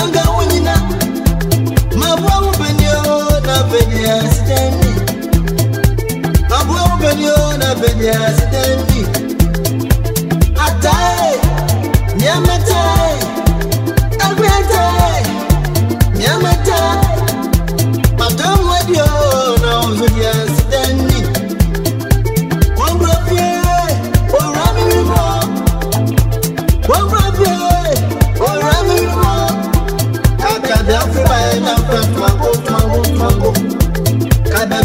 nanga wunyina mabua wo na benia asitendi, mabua wo benio na benia sitani atai niamatai agbetai niamatai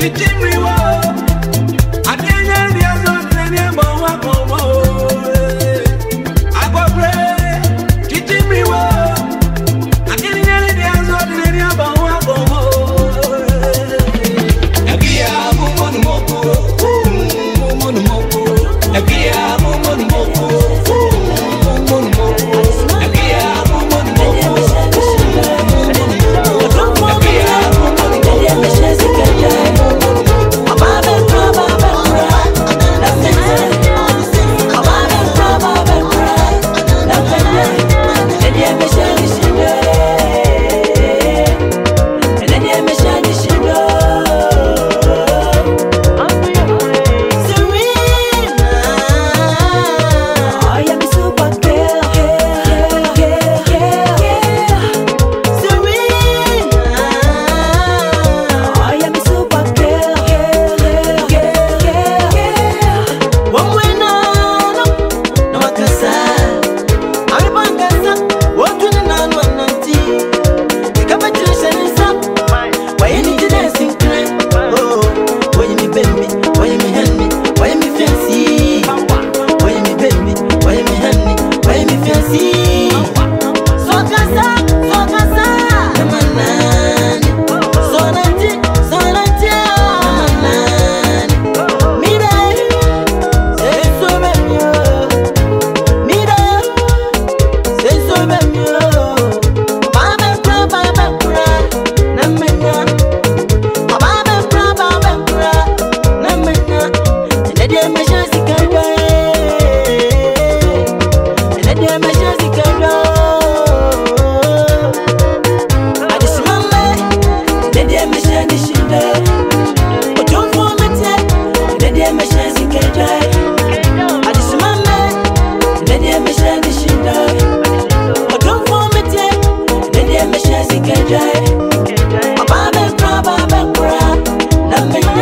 Chichimriwa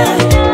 yeah.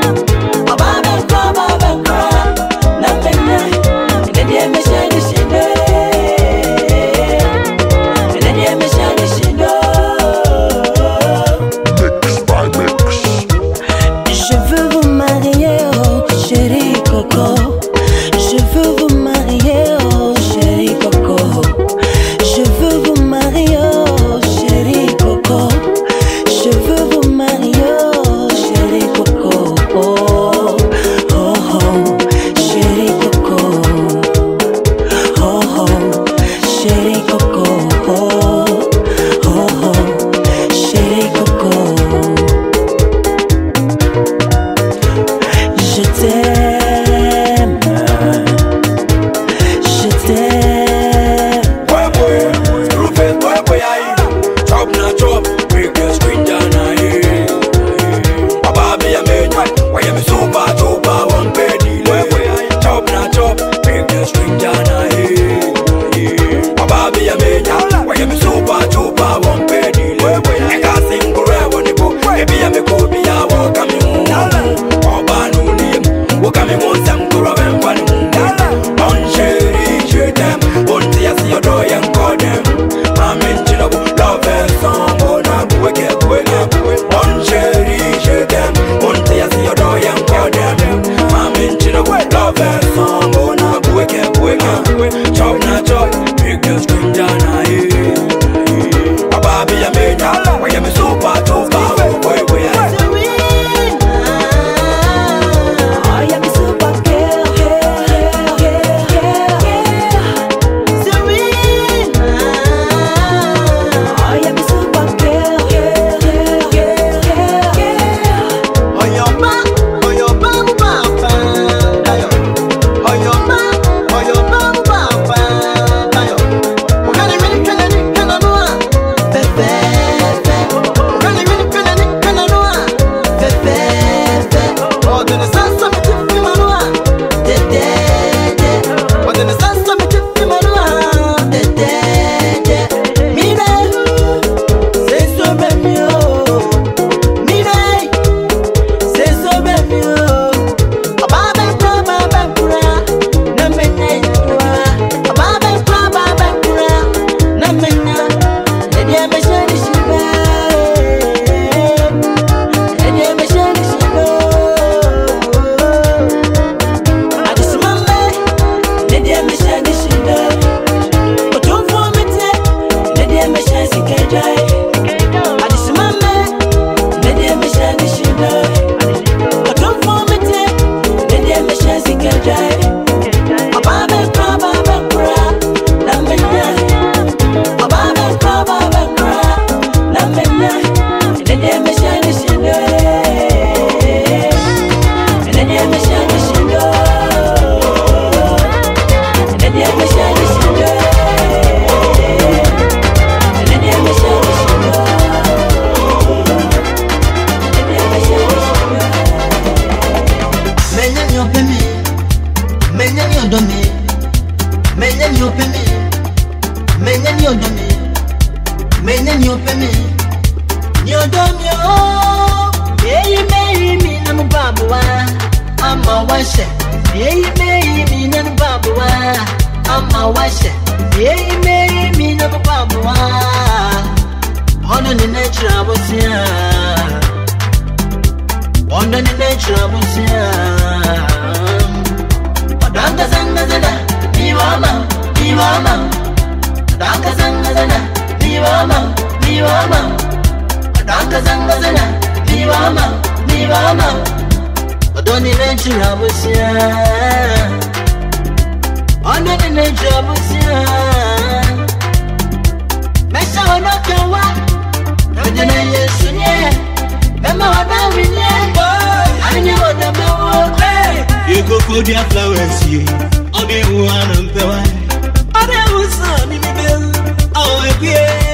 kazangazana nibama nibama odoni nenshi yabusiya odoni nenshi yabusiya mesha onokewa odoni yesu nye mema onaminye anye odamewo ikoko dia flowers ye ọdẹ wo anampewa ọdẹ wo sọ ni bibẹ ọwọ ebie.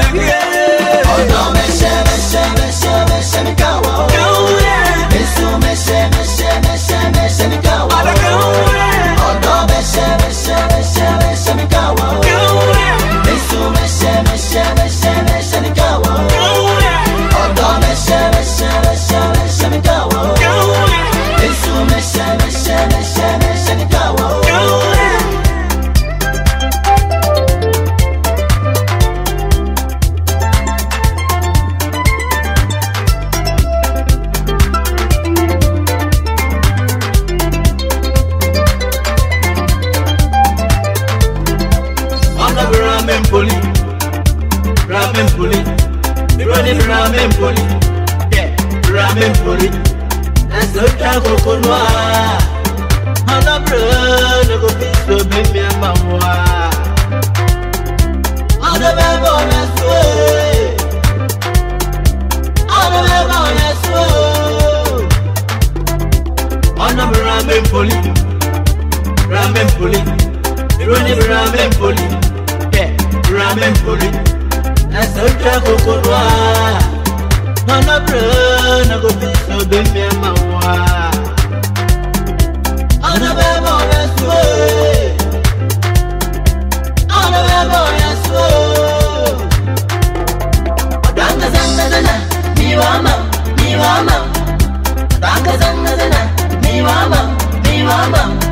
again. Rambempoli, Rambempoli, Ironi Rambempoli, yeah, Rambempoli, Asanta Kokorwa, Nana Brana Gopiso Bemia Mawa, Anabemo Yasue, me, Yasue, Danga Zanga Zana, Miwama, Miwama, Danga Zanga Zana ni mama, mama. mama, mama.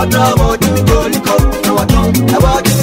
ọdọ ọmọ ojú mi kò ní kó ẹwà tán ẹwà jẹ.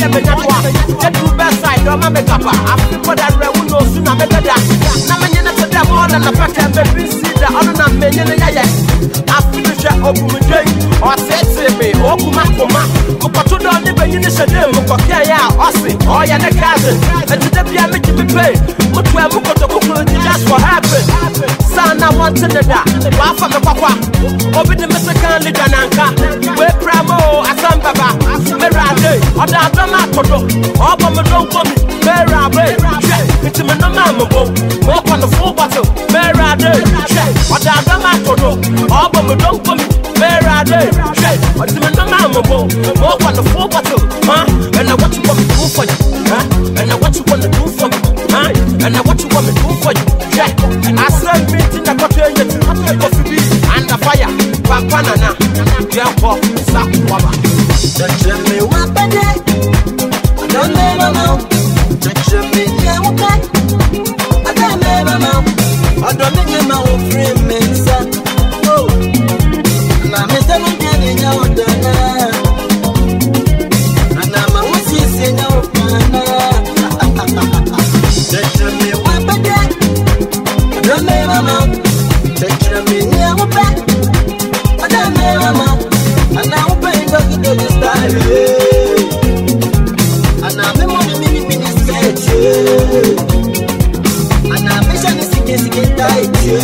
yɛ bɛnya toa ɛduru bɛ sae dɛ ɔma mɛkapa afe bɔda werɛ wo na osu na mɛdada na menyɛ ne sɛ dɛ ma ɔna mɛpɛkɛ bɛbi si da ɔno na menyɛ ne yɛyɛ afe no hwɛ ɔbumdwai ɔseetee me ɔkuma koma mokɔto dɛ ɔne bɛnyi ne hyɛ dɛ mokɔkɛeɛ a ɔse ɔyɛ ne cousin ɛnti da bia megye me pei motoa mu kotokokoro just for happen saa na wɔnte ne da waafa me kwakwa obi ne me sekan leader nanka wei pra mo asam baba merade ɔdaa kodo ọba mi don gomi mẹ́rin abẹ́ ṣe nti mi nọ máa mi bo mo kọ ní fún bàtò mẹ́rin adé ṣe ọ̀dà àdán máa kodo ọba mi don gomi mẹ́rin adé ṣe nti mi nọ máa mi bo mo kọ ní fún bàtò ẹnna wọ́n ti wọ́ mi dùn fọ yìí ẹnna wọ́n ti wọ́ mi dùn fọ yìí ẹnna wọ́n ti wọ́ mi dùn fọ yìí ṣe asẹ́ mi ti nà kọ́tọ́ ẹ̀yẹ ti kọ́tọ́ ẹ̀kọ́ under fire. Papa Nana, dear Bob, Sakwaba. The Jimmy Wapade.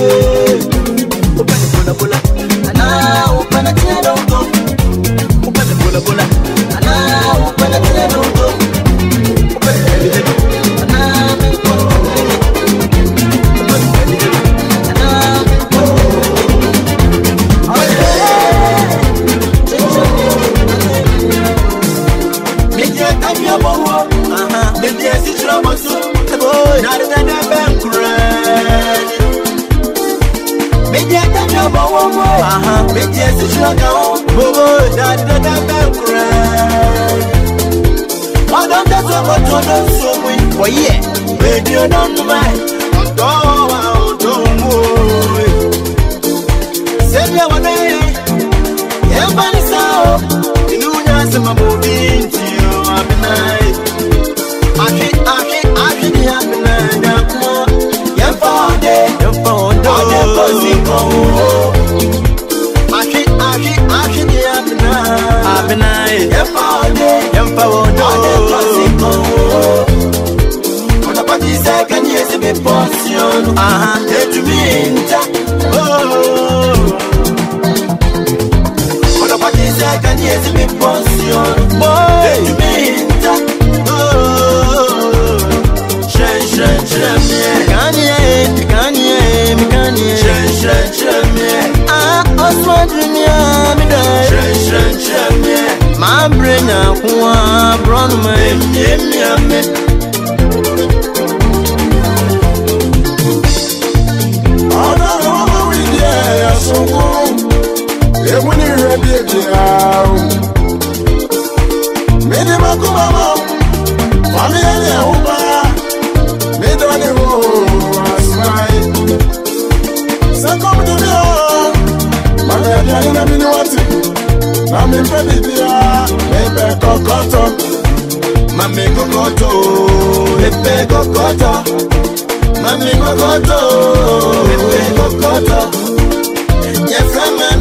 you. mi porciono a detrimenta. Quando pode ser canhese me porciono a detrimenta. Shen shen shen me kanye me kanye me kanye shen shen shen me ah oswa dunia me dai shen shen shen me. My brain a kuwa brown man. Mimi mimi. tirau mede makuma mam familiane uba medone ho asmai sakomdubia mameadianina mini wati na mimpebibia mebe kokoto mame kokoto mami kokoto mame kokoto ebe kokoto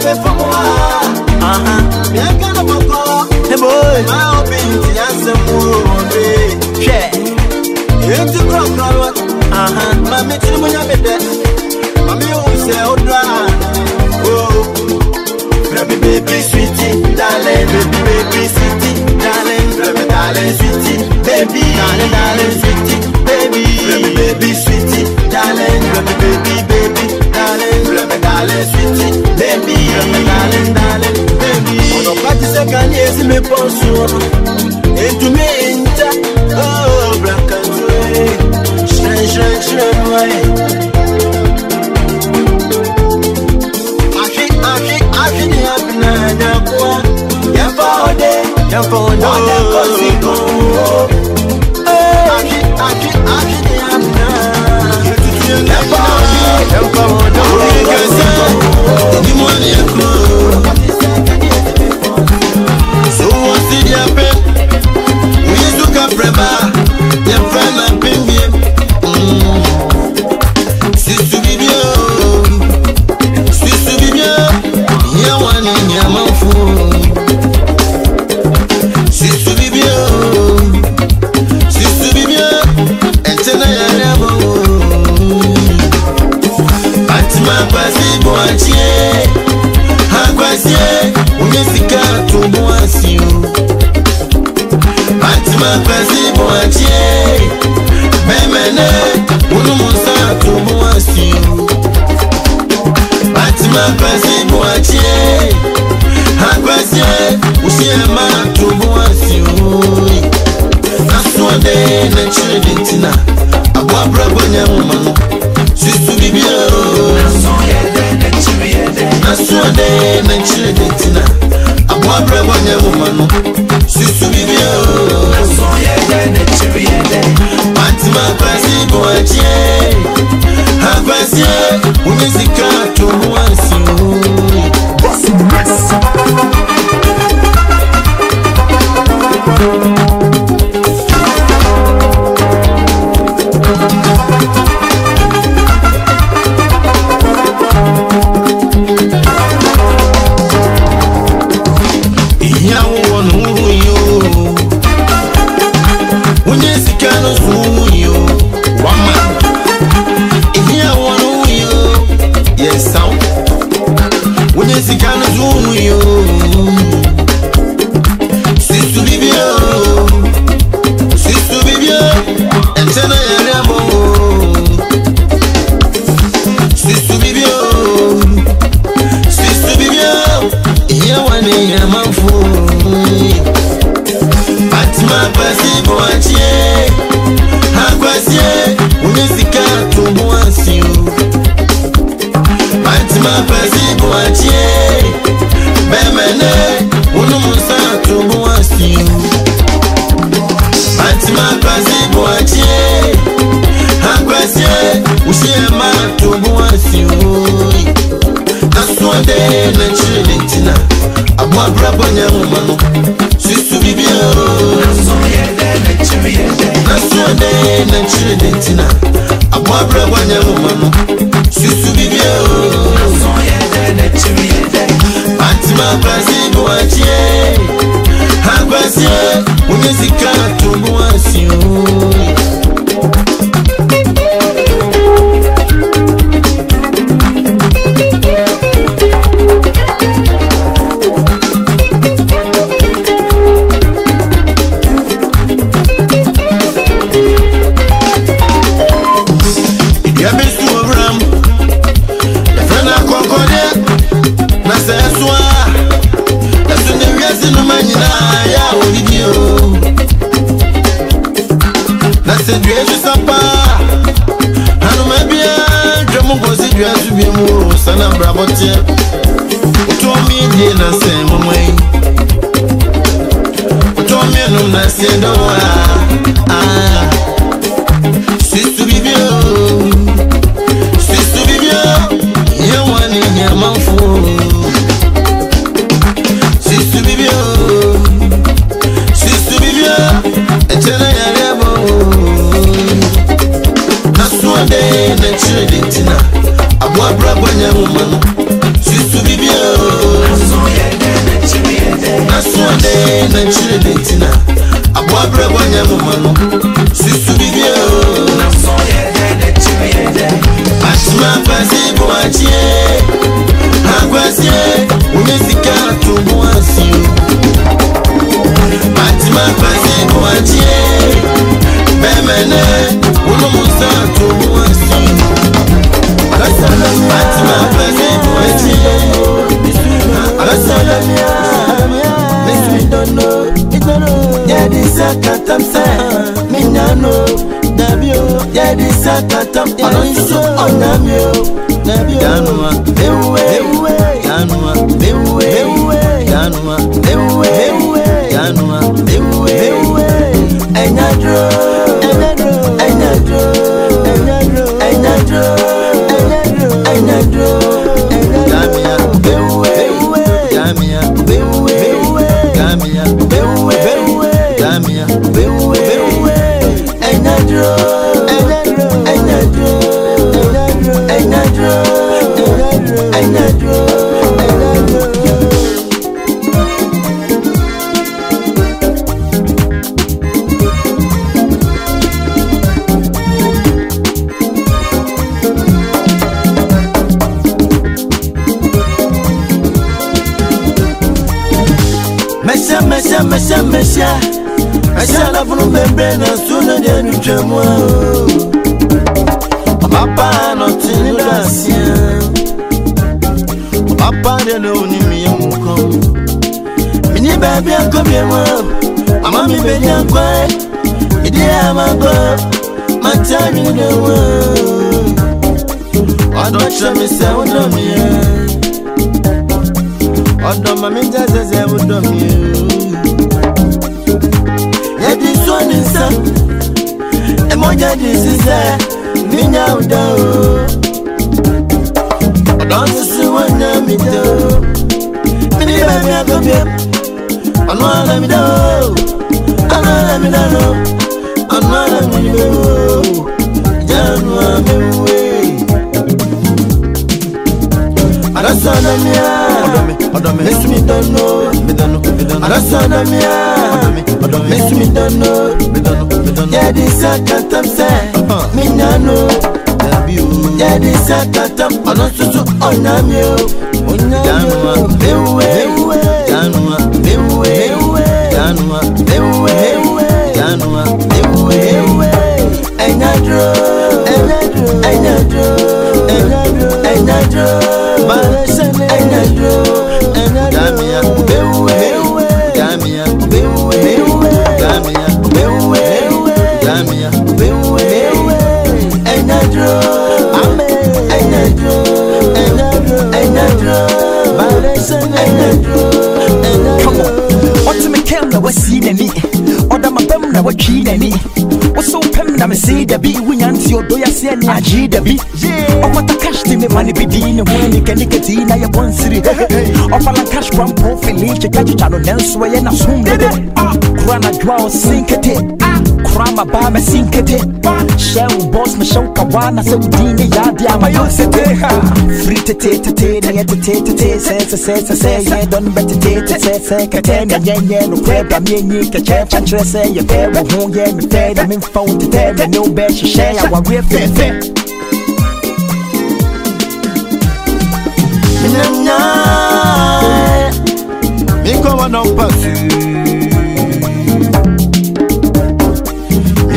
Baby, baby, sweetie, darling, baby, baby, sweetie, darling, baby, darling, sweetie, baby, darling, darling, sweetie, baby, baby, baby, sweetie. my sweetie, Darling, darling, baby. Ọ̀nà pàtí sẹ́ka ní èsì mi pọ̀ sùn. Ètù mi ń ta, oh, Brakatu, ṣẹ́ ṣẹ́ ṣẹ́ wáyé. Afi, afi, afi ni afi na nyakua. Yẹ́nfà ọdẹ, yẹ́nfà ọdẹ, oh. Oh, ọdẹ kọ́ sí kan. Afi, afi, afi ni afi na. Yẹ́nfà ọdẹ, yẹ́nfà ọdẹ, ọdẹ kọ́ sí kan. me mwalimu ou bon ansi ou Matima pasi bon atye Memene ou nou mousa tou bon ansi ou Matima pasi bon atye Akwasye ou siyama tou bon ansi ou Aswande na chile dintina Abwa brabo nyamu manu Sisu bibyo Aswande na chile dintina mwabre wanye wumano Sisu bibia Aso yede ne chibi yede Panti makwasi kwa chie Hakwasi Unisika tumuwasi up, mesia mesia mesia mesia la funu bebe na suna di ẹnu jẹ mu o papa na ọtí ní dasi papa di ẹnu òní mi yẹn mú kọ mi ní bẹẹbi ẹkọ mi mu àmọ mi bẹ ní ẹkọ ẹ mi di ẹ má gbọ má tí a yún ní ẹwọ ọdún ṣe mi sẹ ọ dọ mi yẹ ọdọ mami jẹ jẹjẹ ọ dọ mi Yedi swani nsa Emoja disise Minya udao Odonsi suwana mido Mini baby akopye Anwala mido Anwala midano Anwala midano Janwa mewe Arasana miya ọ̀dọ̀ oh. mi ọ̀dọ̀ mi Yesu mi dànù oh. mi dànù mi dànù alásùnà mi à ọ̀dọ̀ mi ọ̀dọ̀ mi Yesu mi dànù mi dànù mi dànù yẹ́dì sàkàtàm sẹ́ mi nànù yẹ́dì sàkàtàm ọ̀nà tuntun ọ̀nà mi o dànù wa mewé dànù wa mewé dànù wa mewé dànù wa mewé ẹ̀nyàdúró ẹ̀nyàdúró ẹ̀nyàdúró ẹ̀nyàdúró. Come on, ultimate kill, I was seen any. Or the mabam, I was cheating any. see the beat when you see your doya send a G the beat. Of what the cash team, money be dean, when you can get in a one city. Of a cash from profit, leave the catch channel elsewhere and ah. assume that it. Grana draw, sink it. krama ba me sinkete ba she u boss me show ka wana se udini ya dia ma yo se te ha frite te te te ni te te te te se se se se se ye don bet te te se se ka te ni ye ye no kwe ba mi ni ka che cha che se ye te wo hu ye me te da min phone te te me no be she she ya wa we fe fe Minna Mikoma non passi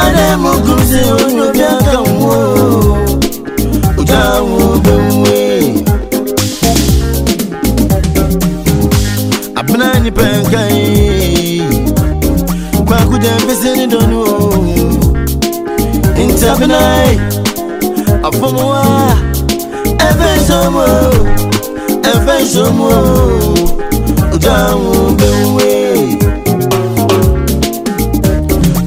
ademuguzi onye bịa ka nwa ụjọ ahụ be nwe abụna anyị pe nke anyị kwakuja mpesi ni donu nti abụna anyị afọmụwa ebe nsọmụ ebe nsọmụ ụjọ ahụ be nwe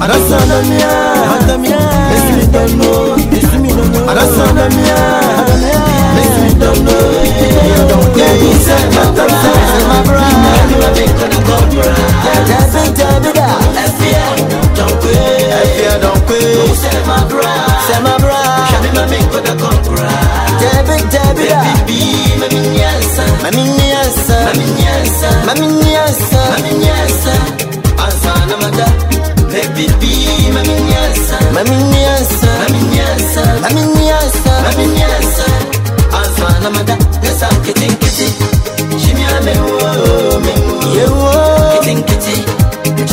arasanamia esimidano arasanamia esimidano a asana madame. Baby, mami nyasa Mami nyasa Mami nyasa Mami nyasa Mami nyasa Afana mada Nasa kiti kiti Shimi ame uo oh, Me uo oh. Ye uo oh. Kiti kiti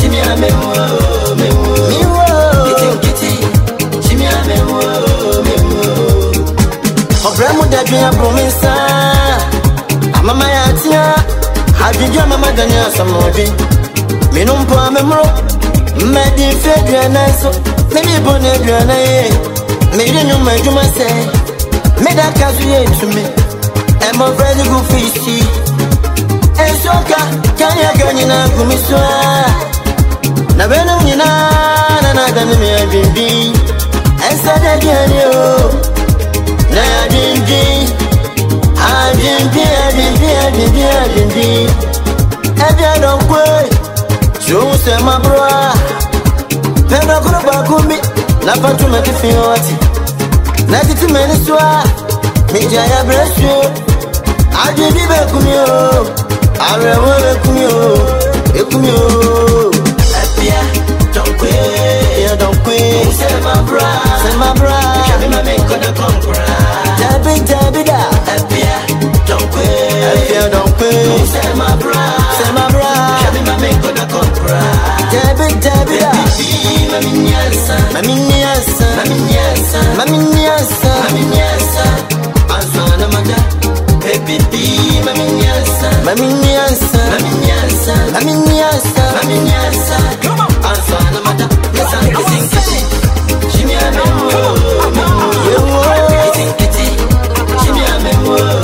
Shimi ame uo Me uo Me uo Kiti kiti Shimi ame uo Me uo Obramu dadri ya bromisa Amama ya tia Hadijua mama ganya samodi Minumpo ame mro mmadife aduana nso ne mebɔ no aduana yɛ meyere nnwoma adwuma sɛ medaka so yɛ ntumi ɛmmɔfra de gu fiisi ɛnsoka kanyaga nyinaa gumi so a na bɛnom nyinaa na naada me me adwendin ɛnsɛ dɛ aduane o na adwendin adwendin adwendin adwendin adwendin ɛbiadɔnkoe Joe said, my bra. Then I could have got me. Lapa to make it feel what? Let it many swa. Mijaya a you. I did be back with you. I remember with you. It with you. Apia, don't quit. don't quit. Say my bra. Say my bra. Can you make a ain't gonna compromise. Debbie, Debbie, Debbie, mami niasa, mami niasa, mami niasa, mami niasa, mami niasa. Anzana mada, baby, mami niasa, mami niasa, mami niasa, mami niasa, mami niasa. Anzana mada, yasa kisinga, jimi amemo, yemo, kisinga, jimi amemo.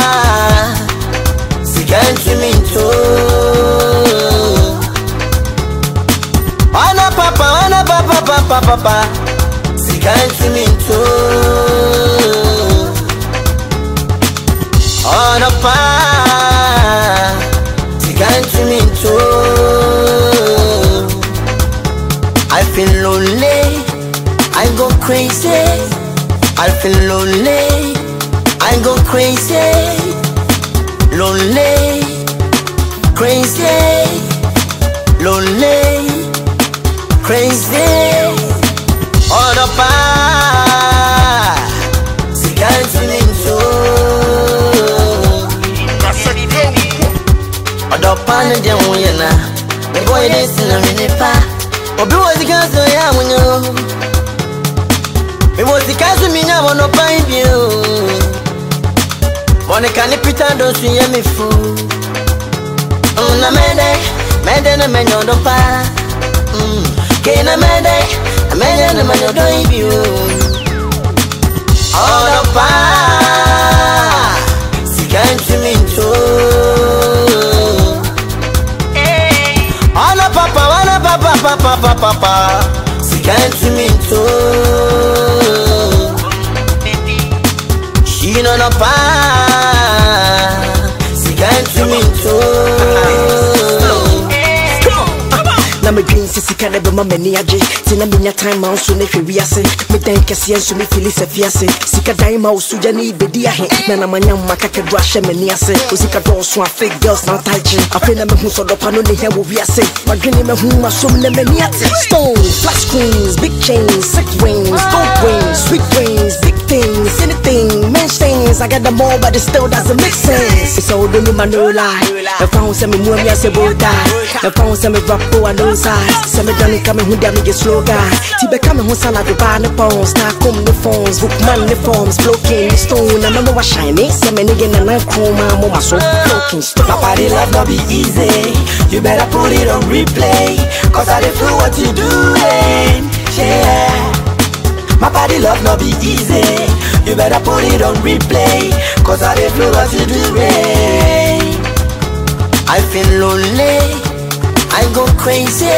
can't see me too. Ana papa, ana papa, papa, papa, she can't see me too. Ana papa, she can't see me too. I feel lonely, I go crazy. I feel lonely, I go crazy, lonely. Crazy, lonely, crazy. Ọ̀dọ̀ pa, sìkáǹtì ní ìjọ. Ọ̀dọ̀ pa ní jẹun yẹn na, ẹ̀bọ́ yẹn ní sinmi nípa. Òbí wo sìkáǹtì ní ìyá àwọn yẹn o. Mimo zikazi minya wono paibio Monekani pita dosu yemifu na mede mede na menyo do pa mm, ke na mede na menyo na menyo do ibi o oh do pa sikan ti mi ana papa ana papa papa papa papa si ti mi She no no pa can never my many a j. Tina minya time out soon if we are say. Me thank you, see, and so me feel is a fiasse. Sika dime out, so you need be dear. Nana manya can brush and many a say. Usika draw so I fake girls not tight. I feel I'm a who's on the panel here will be a say. My grinning me whom I so many a Stones, flash screens, big chains, sick wings, gold wings, sweet rings, big things, anything, men's things. I got them all, but it still doesn't make sense. It's all in my new life. The phone send me, Mumia Sebota. The phone send me, rap, Rapo, I no size medwane ka me ho deɛ meyɛ slow guy nti bɛka me ho sa na dubaa ne pons na akom ne phones bookman ne forms blocking ne stone na mɛma wahyane sɛ me ne yɛ nana kroma moma so blocking stone My body love not be easy You better put it on replay Cause I not feel what you doing Yeah My body love not be easy You better put it on replay Cause I not feel what you doing I feel lonely I go crazy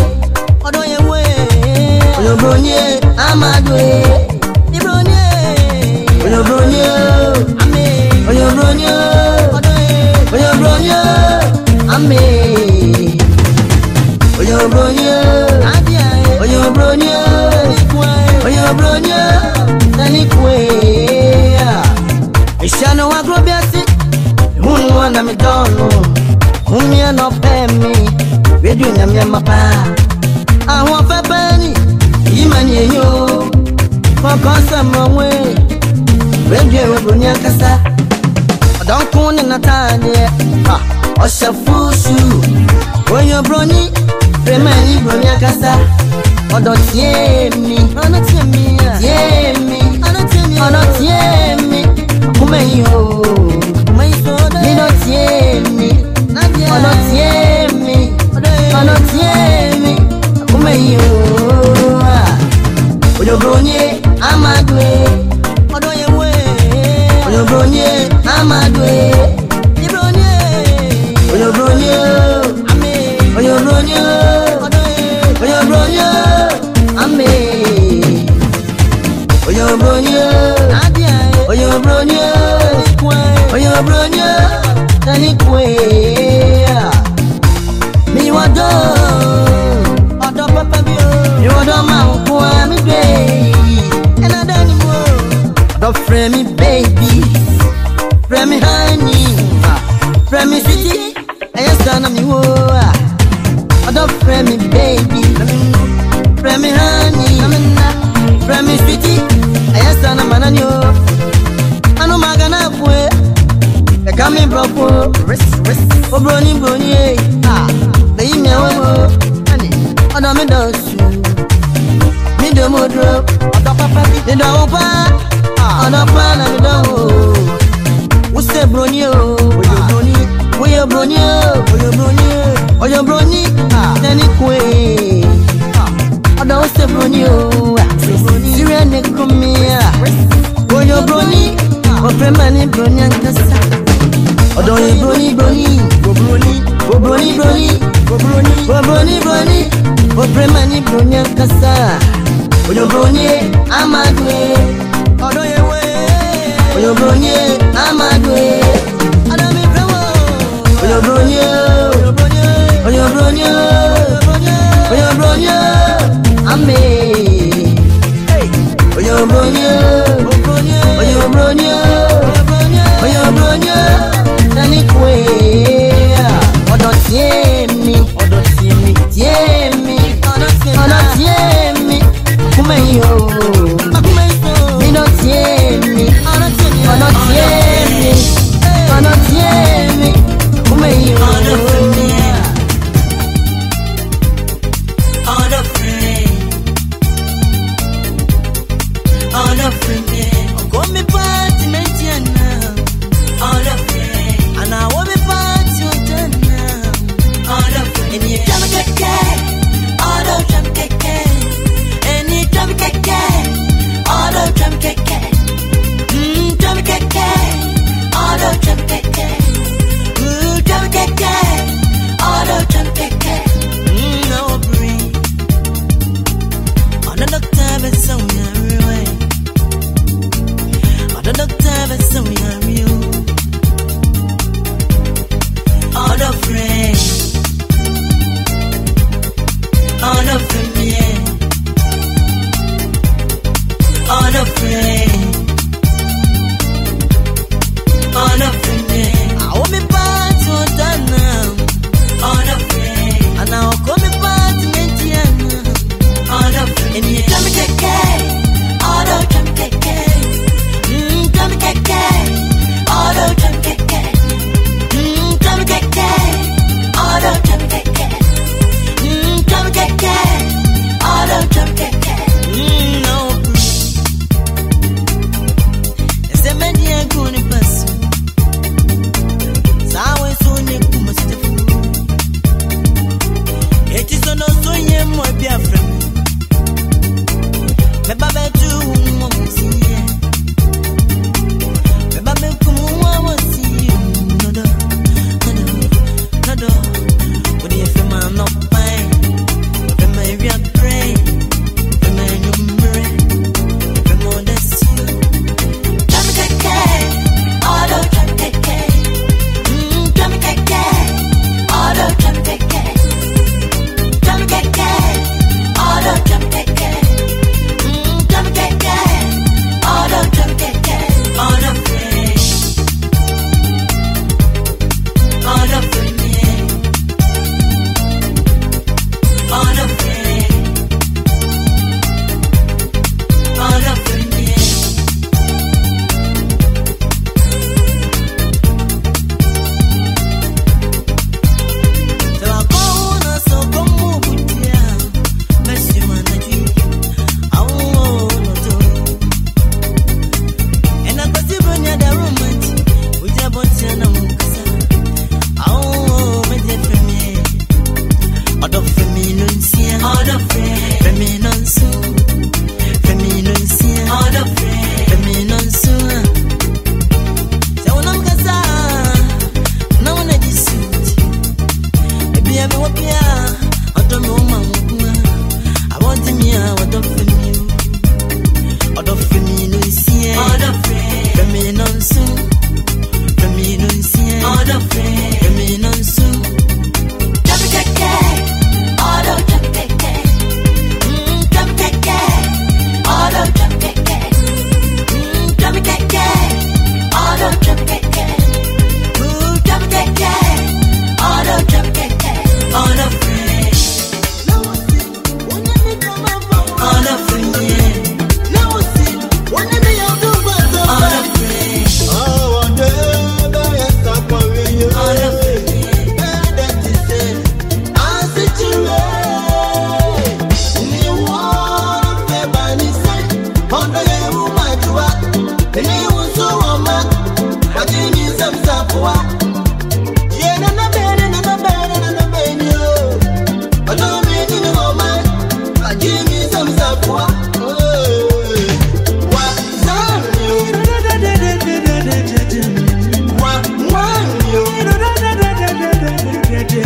oyobonye amadoe ibronye oyobonye ame oyobonye odoe oyobonye ame oyobonye abia oyobonye oyobonye tanikwe ishano wagrobiasi hunwa na midono humia no pemi wedu nyamnyama pa ahwa pepe nye yo Mwakosa mwawe Webye webruni akasa Odonkune natanye Ha Osha fushu Oyo broni Prema yi bruni akasa Odo tiemi Ono tiemi Tiemi Ono tiemi Ono tiemi Kume yo Kume yi soda Mido tiemi Ono tiemi Ono tiemi Kume yo Onye Amadwe Onye Amadwe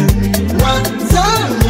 One time.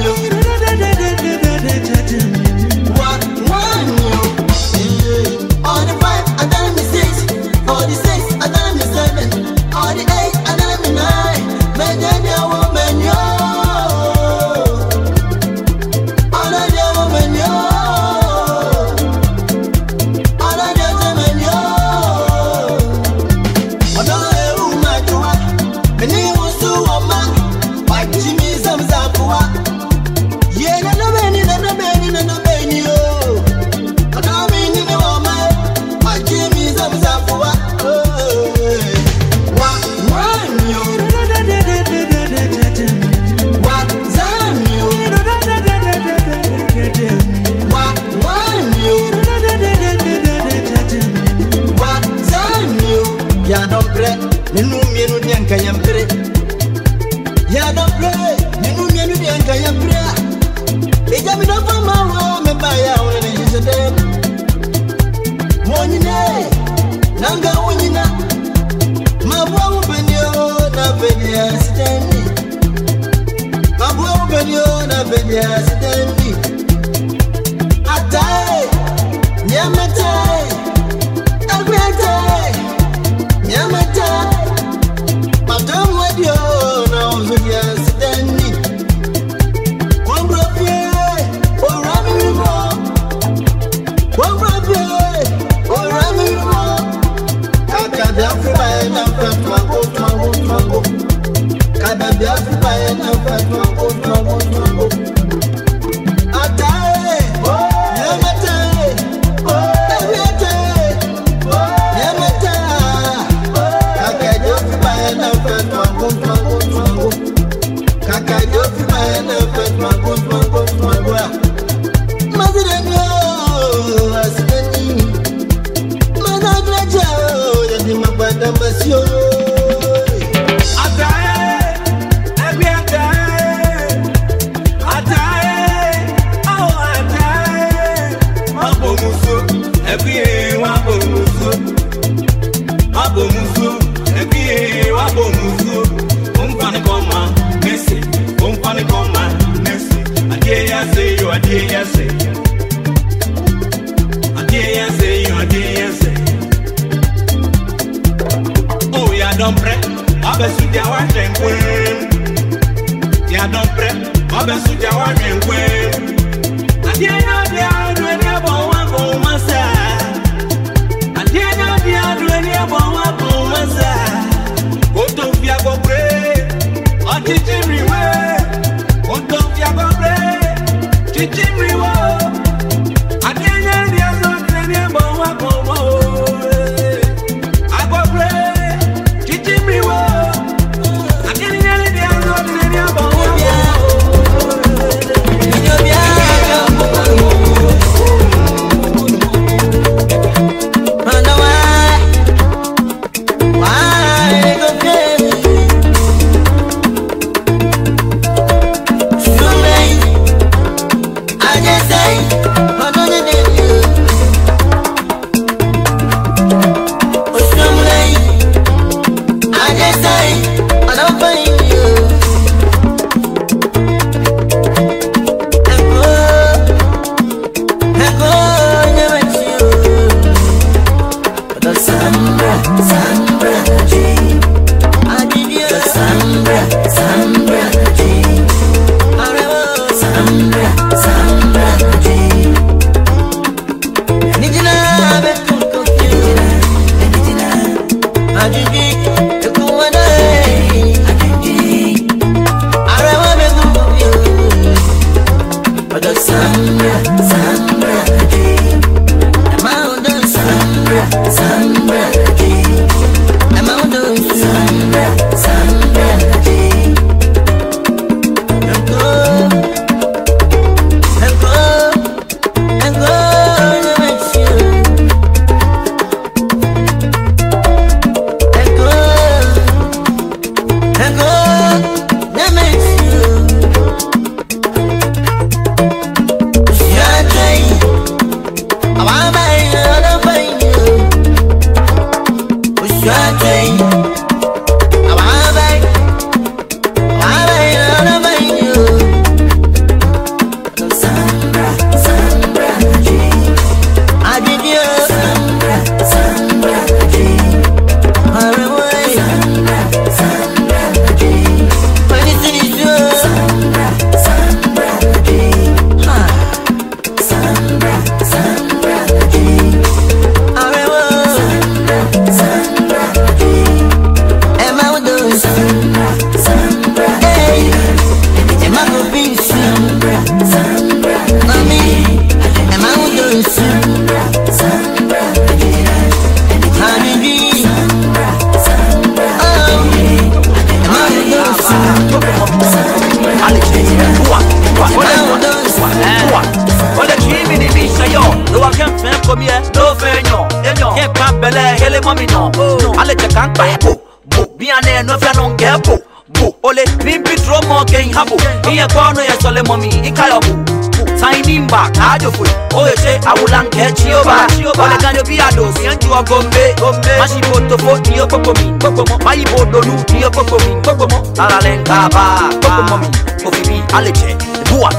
Alete, Boa,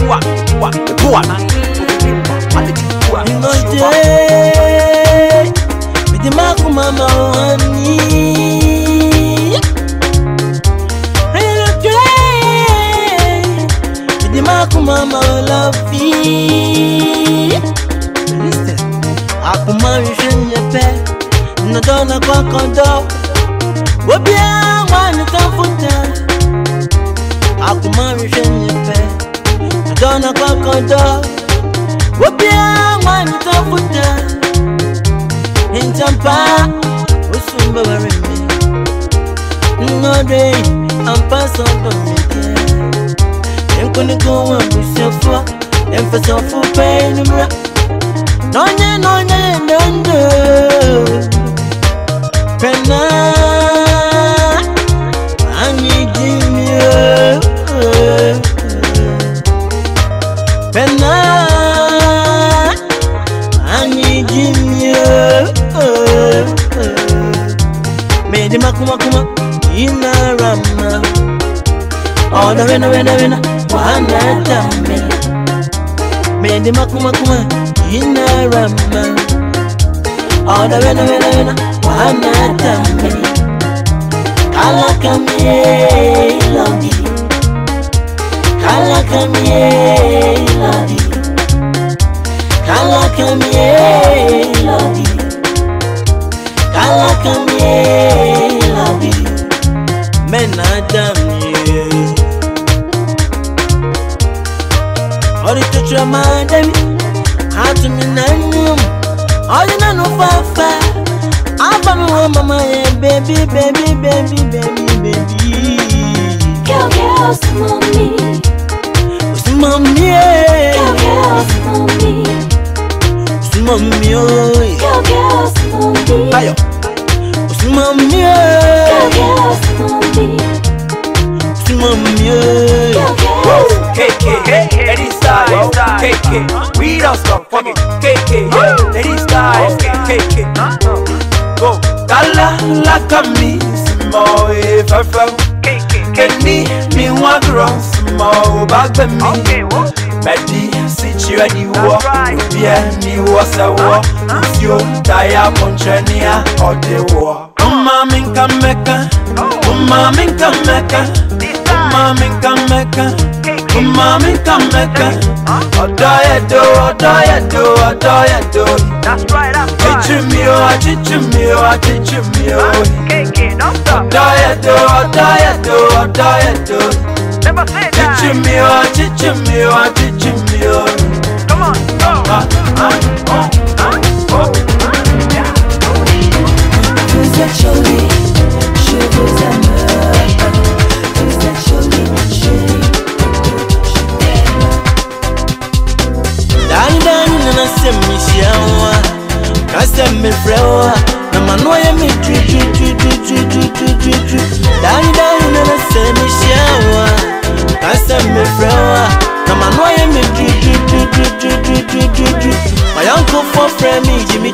Boa, Boa, Boa, Alete, Boa, Midimaku mama wani Midimaku mama Listen bien akumari fẹmi fẹ àdánà kọkọdọ wọbi àwọn ẹnìkan fúnjẹ ìjàmbá oṣù bẹwẹrẹ mi nnọdẹ àǹfà sọgbọ mi jẹ nkunigun wọn kò ṣe fọ ẹnfẹsọ fún bẹẹ numra nọnyẹ nọnyẹ ndọndọ pẹlú. ati makumakuma inarama oda oh, wena wena wena wanatame mendi makumakuma inarama oda oh, wena wena wena wanatame kalakamie ilodi kalakamie ilodi kalakamie ilodi alakami ye labi mɛna dami ye ɔritutu ma dami atumi na nyum ɔyina nu fafa abami wo mama ye bebi bebi bebi bebi bebi. Girl, girl, smell me. Smell me. Girl, girl, Yeah. Whoa, KK, Eddie Styles. KK, we don't stop, fuck it, KK, Eddie Styles. KK, go, Kala la kami, small if I flow, Kenny, me want grow, small back to me, Betty, sit you and you walk, yeah, me was a war, you die up on journey, or the war. Mama, minka meka, mama, oh. minka meka, mami kameka mami kameka ọdọyẹdo ọdọyẹdo ọdọyẹdo chichimi o achichimi o achichimi o ọdọyẹdo ọdọyẹdo ọdọyẹdo o achichimi o achichimi o. Come on, go. Uh, uh, uh, uh, uh, uh, uh, uh, uh, uh, uh, uh, tu mishiawa na tu tu my uncle for me jimmy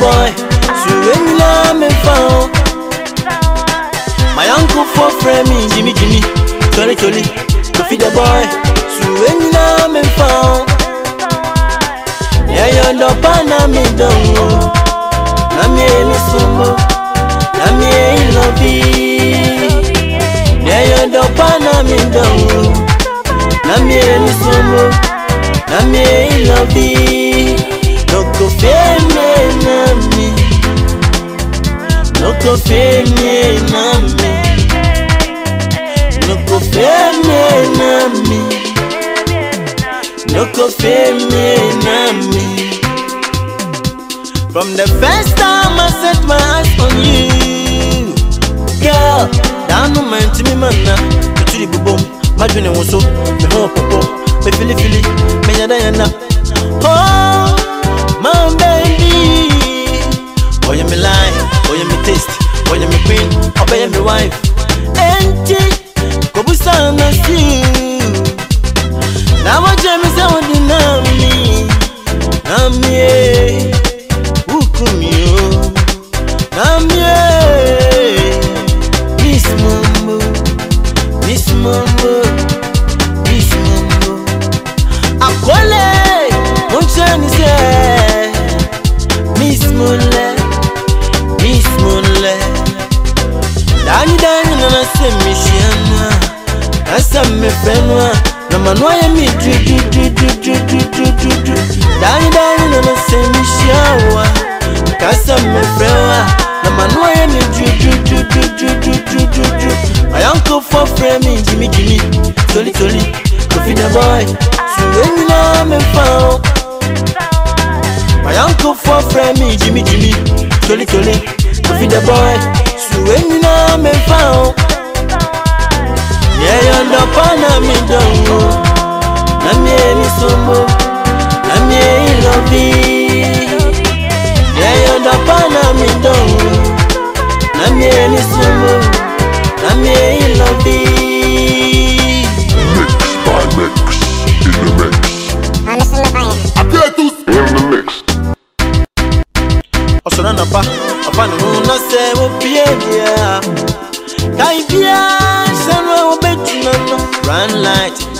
boy my uncle for me jimmy boy yayo ndopa na midongo na mie misumbo na mie ilobi yayo ndopa na midongo na mie misumbo na mie ilobi nokofeme nami nokofeme nami nokofeme nami Lokofemi Nami. From the first time I set my eyes on you, girl, down on my intimate manna, to the boom, my dream was so, the whole popo, the fili fili, me yada yana. Oh, my baby, oh, you me line, oh, you me taste, oh, you me queen, oh, you're me wife. Auntie, go busana, see nabajemize undi namwe namwe ukumio Miss misimambo Miss misimambo akole Miss mucenize mismule mismule dani dani nanasemishianwa nasamefenwa mi namanwa ya mitwi danidani nanasemishawa kasa mmefrewa namanwa ya mitwi ayankofa fremi jimijimi tolitoli kofidaboy siwenyina mefao toli fremi jimijimi tolitoli na me mefao yeyo ndoko na midongo na mie misombo na mie ilobi yeyo ndoko na midongo na mie misombo na mie ilobi Osonana pa, apana nuna se wo pie dia. Kai dia. run light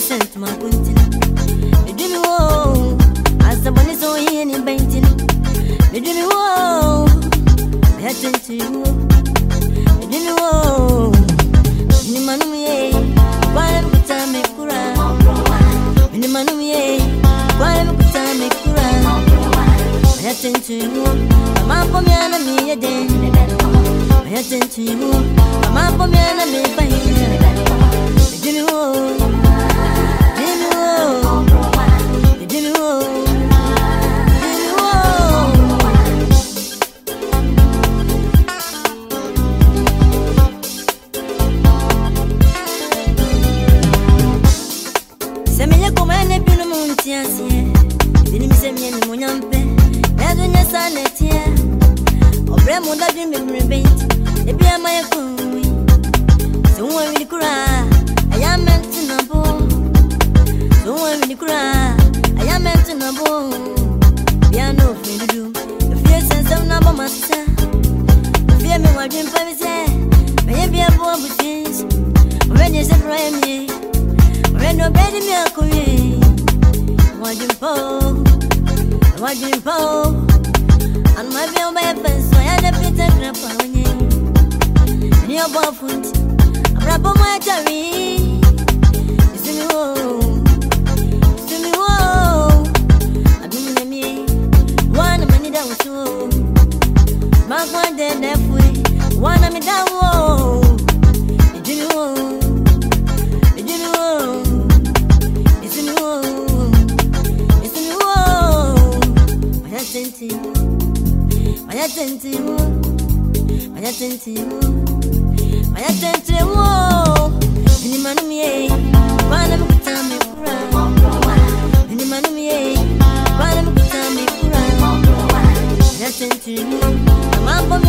Sent my queen. You give me sentinu Mambo